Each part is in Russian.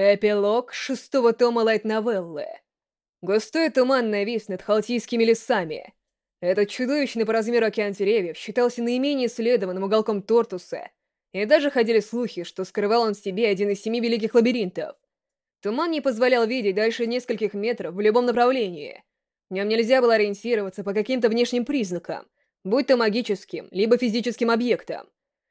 Эпилог шестого тома лайт-новеллы. Густой туман навис над Халтийскими лесами. Этот чудовищный по размеру океан деревьев считался наименее исследованным уголком Тортуса, и даже ходили слухи, что скрывал он в себе один из семи великих лабиринтов. Туман не позволял видеть дальше нескольких метров в любом направлении. В нем нельзя было ориентироваться по каким-то внешним признакам, будь то магическим, либо физическим объектам.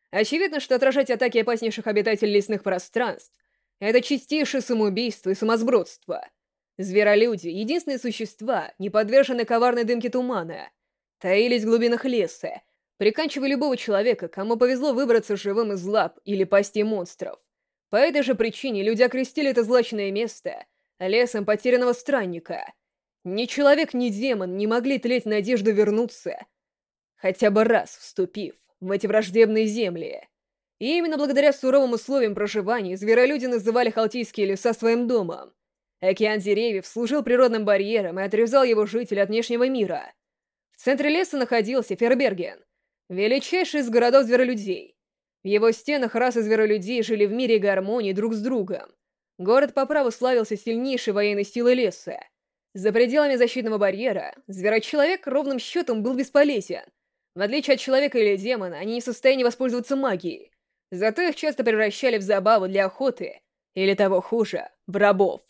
Очевидно, что отражать атаки опаснейших обитателей лесных пространств это чистейшее самоубийство и сумасбродство. Зверолюди — единственные существа, не подверженные коварной дымке тумана. Таились в глубинах леса, приканчивая любого человека, кому повезло выбраться живым из лап или пасти монстров. По этой же причине люди окрестили это злачное место лесом потерянного странника. Ни человек, ни демон не могли тлеть надежду вернуться, хотя бы раз вступив в эти враждебные земли. И именно благодаря суровым условиям проживания зверолюди называли Халтийские леса своим домом. Океан деревьев служил природным барьером и отрезал его жителей от внешнего мира. В центре леса находился Ферберген, величайший из городов зверолюдей. В его стенах расы зверолюдей жили в мире гармонии друг с другом. Город по праву славился сильнейшей военной силой леса. За пределами защитного барьера зверочеловек ровным счетом был бесполезен. В отличие от человека или демона, они не в состоянии воспользоваться магией. Зато их часто превращали в забаву для охоты, или того хуже, в рабов.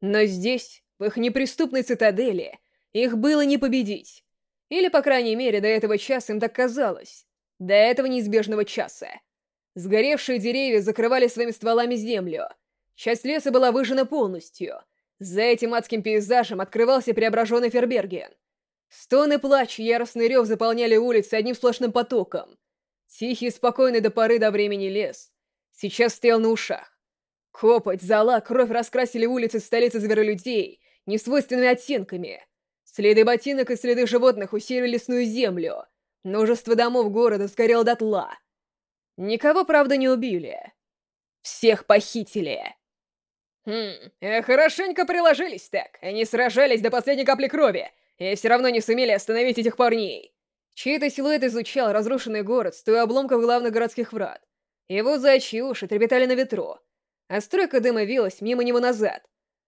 Но здесь, в их неприступной цитадели, их было не победить. Или, по крайней мере, до этого часа им так казалось. До этого неизбежного часа. Сгоревшие деревья закрывали своими стволами землю. Часть леса была выжжена полностью. За этим адским пейзажем открывался преображенный Ферберген. Стоны плач и яростный рев заполняли улицы одним сплошным потоком. Тихий спокойный до поры до времени лес сейчас стоял на ушах. Копоть, зола, кровь раскрасили улицы столицы зверолюдей несвойственными оттенками. Следы ботинок и следы животных усилили лесную землю. Множество домов города сгорело дотла. Никого, правда, не убили. Всех похитили. Хм, э, хорошенько приложились так. Они сражались до последней капли крови, и все равно не сумели остановить этих парней. Чей-то силуэт изучал разрушенный город, стоя обломков главных городских врат. Его заячьи уши трепетали на ветру, а стройка дыма вилась мимо него назад.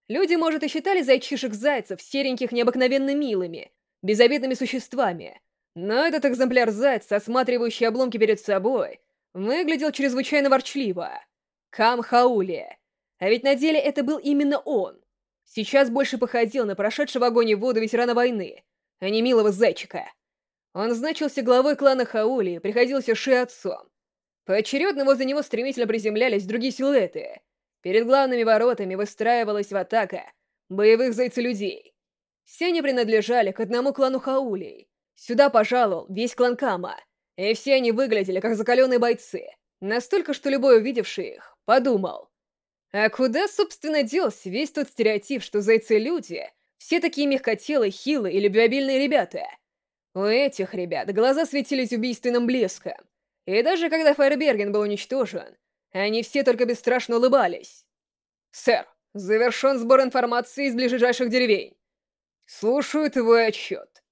Люди, может, и считали зайчишек-зайцев сереньких необыкновенно милыми, безобидными существами, но этот экземпляр зайца, осматривающий обломки перед собой, выглядел чрезвычайно ворчливо. Кам Хаули. А ведь на деле это был именно он. Сейчас больше походил на прошедшего огонь и воду ветерана войны, а не милого зайчика. Он значился главой клана Хаули и приходился Ши отцом. Поочередно возле него стремительно приземлялись другие силуэты. Перед главными воротами выстраивалась в атака боевых зайцелюдей. Все они принадлежали к одному клану Хаулей. Сюда пожаловал весь клан Кама, и все они выглядели как закаленные бойцы. Настолько, что любой увидевший их подумал. А куда, собственно, делся весь тот стереотип, что зайцы-люди все такие мягкотелые, хилые и любвеобильные ребята — у этих ребят глаза светились убийственным блеском. И даже когда Фаерберген был уничтожен, они все только бесстрашно улыбались. «Сэр, завершен сбор информации из ближайших деревень. Слушаю твой отчет».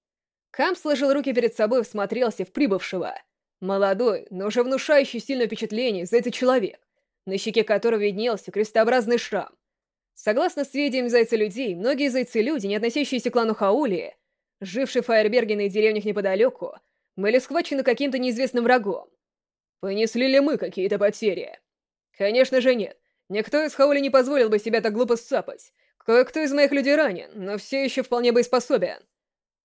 Кам сложил руки перед собой и всмотрелся в прибывшего. Молодой, но уже внушающий сильное впечатление за этот человек, на щеке которого виднелся крестообразный шрам. Согласно сведениям зайца-людей, многие зайцы-люди, не относящиеся к клану Хаули, жившие в Фаербергене и деревнях неподалеку, были схвачены каким-то неизвестным врагом. Понесли ли мы какие-то потери? Конечно же нет. Никто из Хаули не позволил бы себя так глупо сцапать. Кое-кто из моих людей ранен, но все еще вполне боеспособен.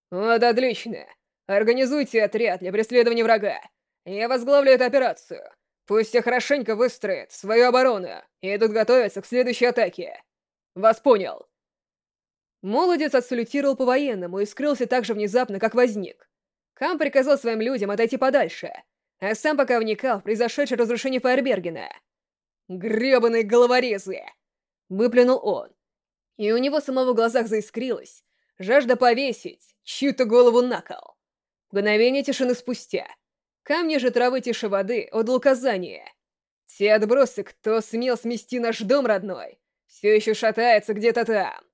Вот отлично. Организуйте отряд для преследования врага. Я возглавлю эту операцию. Пусть все хорошенько выстроят свою оборону и идут готовиться к следующей атаке. Вас понял. Молодец отсалютировал по-военному и скрылся так же внезапно, как возник. Кам приказал своим людям отойти подальше, а сам пока вникал в произошедшее разрушение Фаербергена. «Гребаные головорезы!» — выплюнул он. И у него самого в глазах заискрилось, жажда повесить чью-то голову на кол. Мгновение тишины спустя. Камни же травы тише воды отдал указание. Те отбросы, кто смел смести наш дом родной, все еще шатается где-то там.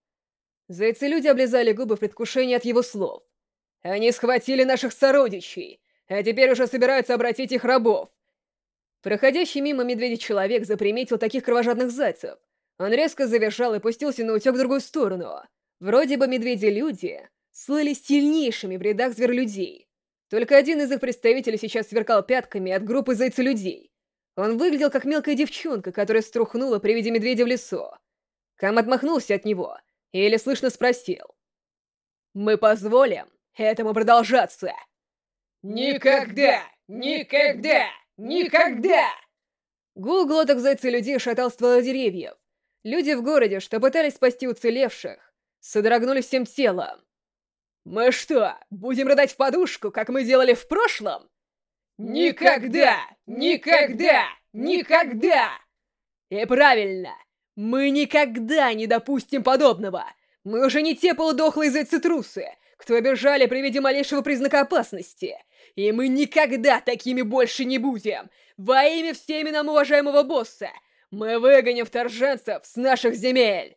Зайцы-люди облизали губы в предвкушении от его слов. «Они схватили наших сородичей, а теперь уже собираются обратить их рабов!» Проходящий мимо медведя человек заприметил таких кровожадных зайцев, Он резко завершал и пустился на утек в другую сторону. Вроде бы медведи-люди слылись сильнейшими в рядах зверолюдей. Только один из их представителей сейчас сверкал пятками от группы зайцелюдей. Он выглядел как мелкая девчонка, которая струхнула при виде медведя в лесу. Кам отмахнулся от него еле слышно спросил. «Мы позволим этому продолжаться?» «Никогда! Никогда! Никогда!» Гул глоток зайца людей шатал стволы деревьев. Люди в городе, что пытались спасти уцелевших, содрогнулись всем телом. «Мы что, будем рыдать в подушку, как мы делали в прошлом?» «Никогда! Никогда! Никогда!» «И правильно! Мы никогда не допустим подобного! Мы уже не те полудохлые зайцы-трусы, кто обижали при виде малейшего признака опасности. И мы никогда такими больше не будем! Во имя всеми нам уважаемого босса! Мы выгоним вторженцев с наших земель!»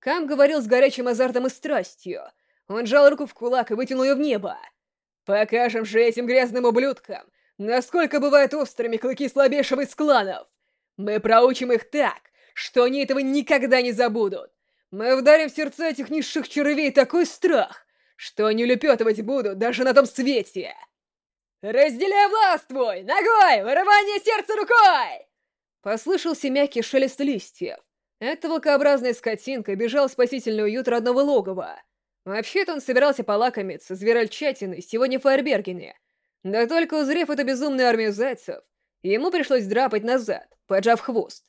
Кам говорил с горячим азартом и страстью. Он сжал руку в кулак и вытянул ее в небо. «Покажем же этим грязным ублюдкам, насколько бывают острыми клыки слабейшего из кланов! Мы проучим их так, что они этого никогда не забудут! Мы вдарим в сердца этих низших червей такой страх, что они улепетывать будут даже на том свете!» «Разделяй власть твой! Ногой! Вырывание сердца рукой!» Послышался мягкий шелест листьев. Эта волкообразная скотинка бежал в спасительный уют родного логова. Вообще-то он собирался полакомиться зверольчатиной сегодня в Фаербергене. Да только узрев эту безумную армию зайцев, ему пришлось драпать назад, поджав хвост.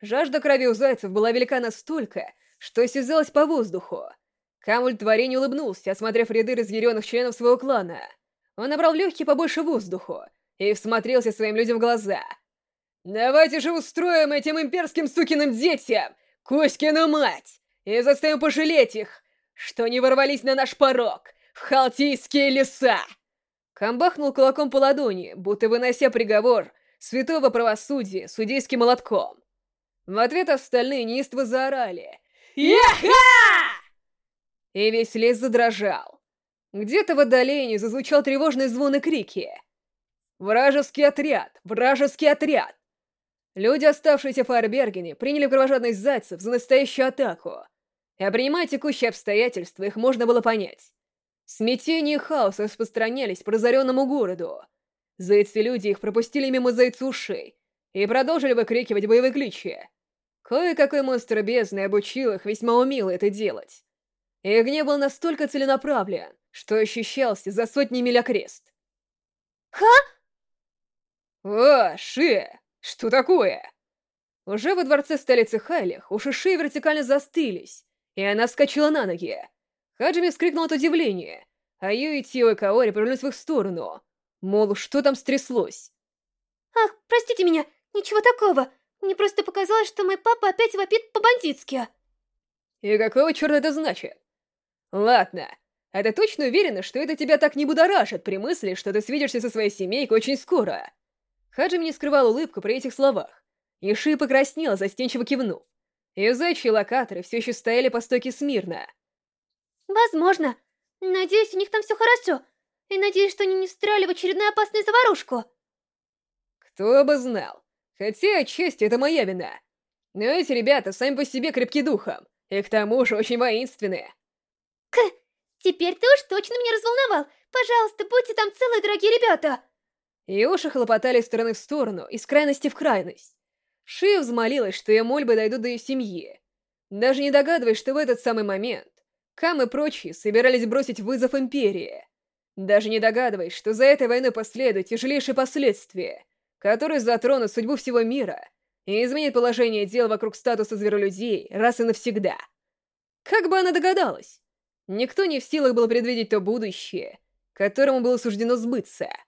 Жажда крови у зайцев была велика настолько, что осязалась по воздуху. Камуль Творень улыбнулся, осмотрев ряды разъяренных членов своего клана — он набрал легкие побольше воздуху и всмотрелся своим людям в глаза. «Давайте же устроим этим имперским сукиным детям Кузькину мать и заставим пожалеть их, что не ворвались на наш порог в Халтийские леса!» Камбахнул кулаком по ладони, будто вынося приговор святого правосудия судейским молотком. В ответ остальные неистово заорали «Яха!» И весь лес задрожал. Где-то в отдалении зазвучал тревожный звон и крики. «Вражеский отряд! Вражеский отряд!» Люди, оставшиеся в Фаербергене, приняли кровожадность зайцев за настоящую атаку. А принимая текущие обстоятельства, их можно было понять. Смятение и хаос распространялись по разоренному городу. Зайцы-люди их пропустили мимо зайцу ушей и продолжили выкрикивать боевые кличи. Кое-какой монстр бездны обучил их весьма умело это делать. Их гнев был настолько целенаправлен, что ощущался за сотни миль окрест. «Ха?» «О, Ши! Что такое?» Уже во дворце столицы Хайлих уши Ши вертикально застылись, и она вскочила на ноги. Хаджими вскрикнул от удивления, а Юи, Тио и Каори повернулись в их сторону. Мол, что там стряслось? «Ах, простите меня, ничего такого. Мне просто показалось, что мой папа опять вопит по-бандитски». «И какого черта это значит?» «Ладно, а ты точно уверена, что это тебя так не будоражит при мысли, что ты свидишься со своей семейкой очень скоро?» Хаджими не скрывал улыбку при этих словах. Иши покраснела, застенчиво кивнув. Ее зайчьи локаторы все еще стояли по стойке смирно. «Возможно. Надеюсь, у них там все хорошо. И надеюсь, что они не встряли в очередную опасную заварушку». Кто бы знал. Хотя, отчасти, это моя вина. Но эти ребята сами по себе крепки духом. И к тому же очень воинственные. К... Теперь ты уж точно меня разволновал. Пожалуйста, будьте там целые, дорогие ребята. И уши хлопотали из стороны в сторону, из крайности в крайность. Шия взмолилась, что ее мольбы дойдут до ее семьи. Даже не догадываясь, что в этот самый момент Кам и прочие собирались бросить вызов Империи. Даже не догадываясь, что за этой войной последуют тяжелейшие последствия, которые затронут судьбу всего мира и изменят положение дел вокруг статуса зверолюдей раз и навсегда. Как бы она догадалась? Никто не в силах был предвидеть то будущее, которому было суждено сбыться —